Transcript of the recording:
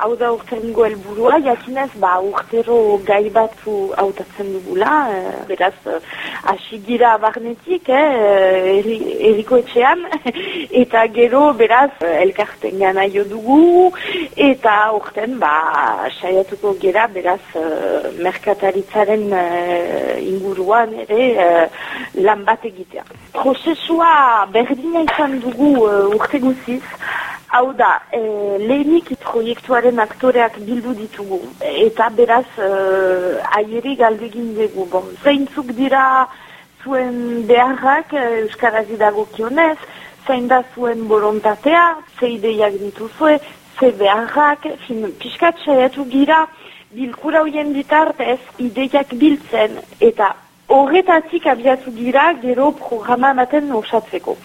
Hau da urtengo helburua, jakinez, ba, urtero gai batzu hautatzen dugula, e, beraz, asigira barnetik, eh, eriko etxean, eta gero, beraz, elkarten gana jo dugu, eta urten, ba, saiatuko gera, beraz, merkataritzaren inguruan ere lan bat egitea. Prozesua berdina izan dugu urte guziz, Hau da, e, lehenik proiektuaren aktoreak bildu ditugu. Eta beraz, e, aieri galdegin dugu. Bon, zeintzuk dira zuen beharrak e, Euskaraz idago kionez, zein da zuen borontatea, ze ideiak dituzue, ze beharrak, fin, piskat saiatu gira, bilkura hoien bitartez ideiak biltzen, eta horretatik abiatu gira gero programa maten osatzeko.